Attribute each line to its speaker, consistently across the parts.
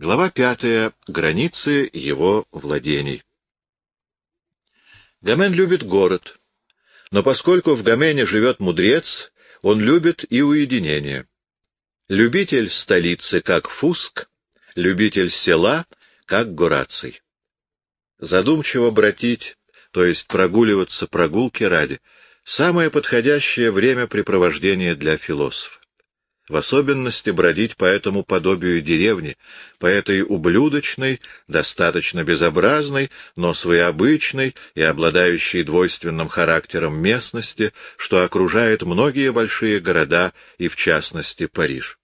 Speaker 1: Глава пятая. Границы его владений. Гомен любит город, но поскольку в Гомене живет мудрец, он любит и уединение. Любитель столицы, как Фуск, любитель села, как Гораций. Задумчиво братить, то есть прогуливаться прогулки ради, самое подходящее времяпрепровождение для философа в особенности бродить по этому подобию деревни, по этой ублюдочной, достаточно безобразной, но своеобычной и обладающей двойственным характером местности, что окружает многие большие города и, в частности, Париж.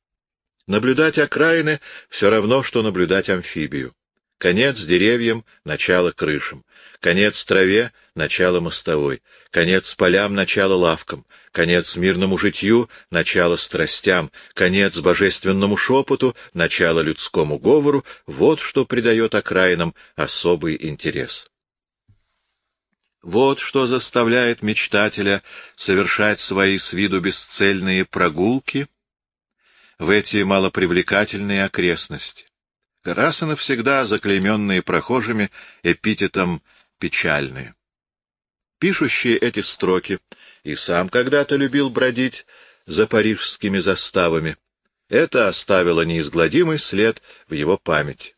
Speaker 1: Наблюдать окраины — все равно, что наблюдать амфибию. Конец деревьям — начало крышам, конец траве — начало мостовой, конец полям — начало лавкам, конец мирному житью, начало страстям, конец божественному шепоту, начало людскому говору — вот что придает окраинам особый интерес. Вот что заставляет мечтателя совершать свои с виду бесцельные прогулки в эти малопривлекательные окрестности, и навсегда заклейменные прохожими эпитетом «печальные». Пишущие эти строки и сам когда-то любил бродить за парижскими заставами. Это оставило неизгладимый след в его памяти.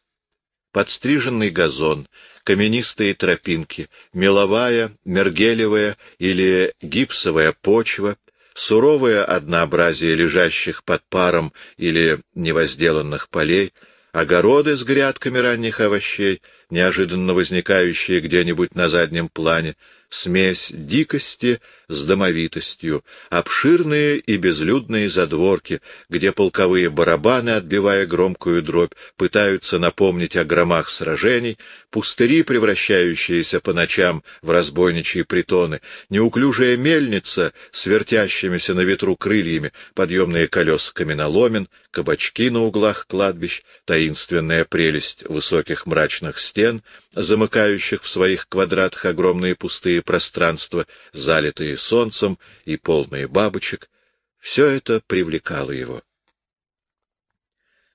Speaker 1: Подстриженный газон, каменистые тропинки, меловая, мергелевая или гипсовая почва, суровое однообразие лежащих под паром или невозделанных полей, огороды с грядками ранних овощей, неожиданно возникающие где-нибудь на заднем плане, смесь дикости с домовитостью, обширные и безлюдные задворки, где полковые барабаны, отбивая громкую дробь, пытаются напомнить о громах сражений, пустыри, превращающиеся по ночам в разбойничьи притоны, неуклюжая мельница с вертящимися на ветру крыльями, подъемные колеса каменоломен, кабачки на углах кладбищ, таинственная прелесть высоких мрачных стен, замыкающих в своих квадратах огромные пустые пространства, залитые солнцем и полные бабочек, все это привлекало его.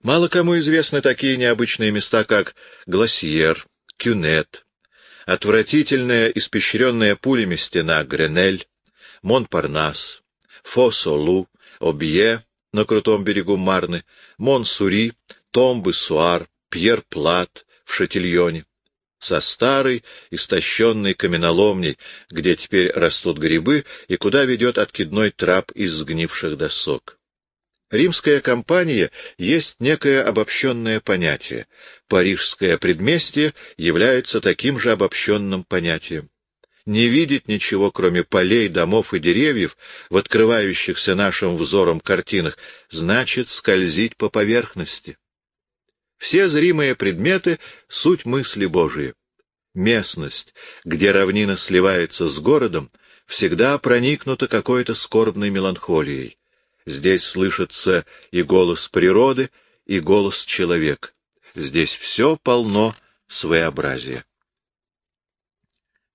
Speaker 1: Мало кому известны такие необычные места, как Гласьер, Кюнет, отвратительная, испещренная пулями стена Гренель, Монпарнас, Фосолу, Обье на крутом берегу Марны, Монсури, Томбы-Суар, Пьер-Плат в Шатильоне со старой, истощенной каменоломней, где теперь растут грибы и куда ведет откидной трап из сгнивших досок. Римская компания есть некое обобщенное понятие. Парижское предместье является таким же обобщенным понятием. Не видеть ничего, кроме полей, домов и деревьев, в открывающихся нашим взором картинах, значит скользить по поверхности. Все зримые предметы — суть мысли Божии. Местность, где равнина сливается с городом, всегда проникнута какой-то скорбной меланхолией. Здесь слышится и голос природы, и голос человека. Здесь все полно своеобразия.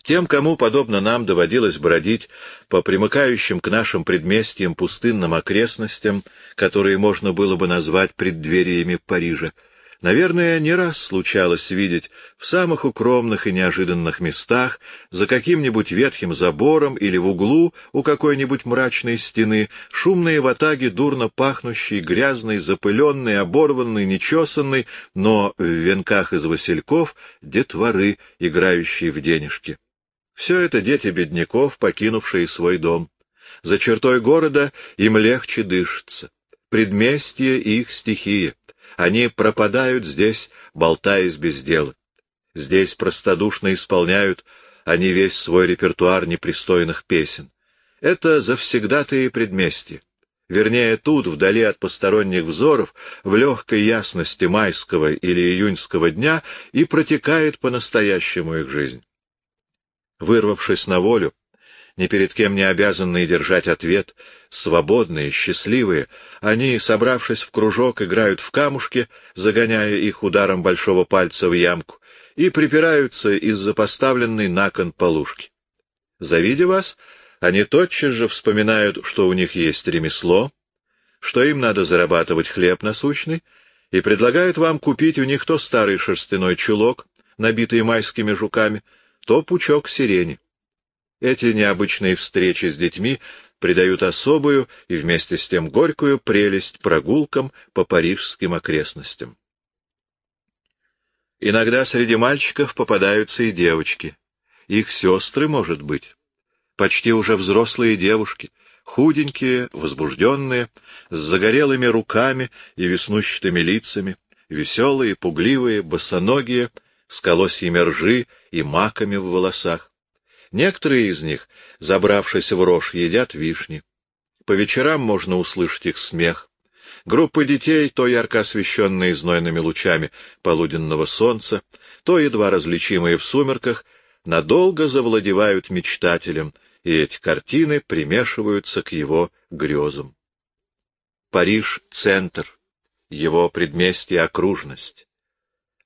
Speaker 1: Тем, кому, подобно нам, доводилось бродить по примыкающим к нашим предместьям пустынным окрестностям, которые можно было бы назвать преддвериями Парижа, Наверное, не раз случалось видеть в самых укромных и неожиданных местах, за каким-нибудь ветхим забором или в углу у какой-нибудь мрачной стены, шумные ватаги, дурно пахнущие, грязный, запыленный, оборванный, нечесанный, но в венках из васильков детворы, играющие в денежки. Все это дети бедняков, покинувшие свой дом. За чертой города им легче дышится. Предместье — их стихия. Они пропадают здесь, болтаясь без дела. Здесь простодушно исполняют они весь свой репертуар непристойных песен. Это завсегдатые предместья. Вернее, тут, вдали от посторонних взоров, в легкой ясности майского или июньского дня и протекает по-настоящему их жизнь. Вырвавшись на волю, ни перед кем не обязанные держать ответ, свободные, счастливые, они, собравшись в кружок, играют в камушки, загоняя их ударом большого пальца в ямку, и припираются из-за поставленной на кон полушки. Завидя вас, они тотчас же вспоминают, что у них есть ремесло, что им надо зарабатывать хлеб насущный, и предлагают вам купить у них то старый шерстяной чулок, набитый майскими жуками, то пучок сирени. Эти необычные встречи с детьми придают особую и вместе с тем горькую прелесть прогулкам по парижским окрестностям. Иногда среди мальчиков попадаются и девочки. Их сестры, может быть. Почти уже взрослые девушки, худенькие, возбужденные, с загорелыми руками и веснущатыми лицами, веселые, пугливые, босоногие, с колосьями ржи и маками в волосах. Некоторые из них, забравшись в рожь, едят вишни. По вечерам можно услышать их смех. Группы детей, то ярко освещенные знойными лучами полуденного солнца, то едва различимые в сумерках, надолго завладевают мечтателем, и эти картины примешиваются к его грезам. Париж — центр, его предместье — окружность.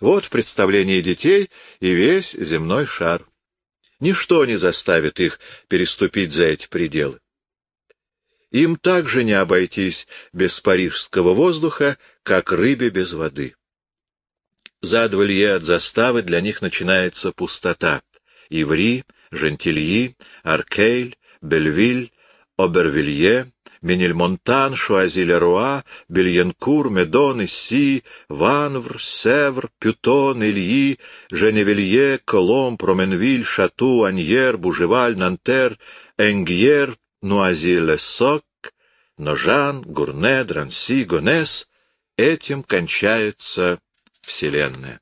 Speaker 1: Вот в представлении детей и весь земной шар. Ничто не заставит их переступить за эти пределы. Им также не обойтись без парижского воздуха, как рыбе без воды. За дволье от заставы для них начинается пустота. Иври, Жентильи, Аркейль, Бельвиль, Обервилье, Менельмонтан, Шуази-Леруа, Бельянкур, Медон, Исси, Ванвр, Севр, Пютон, Ильи, Женевилье, Колом, Променвиль, Шату, Аньер, Бужеваль, Нантер, Энгьер, Нуази-Лесок, Ножан, Гурне, Дранси, Гонес — этим кончается Вселенная.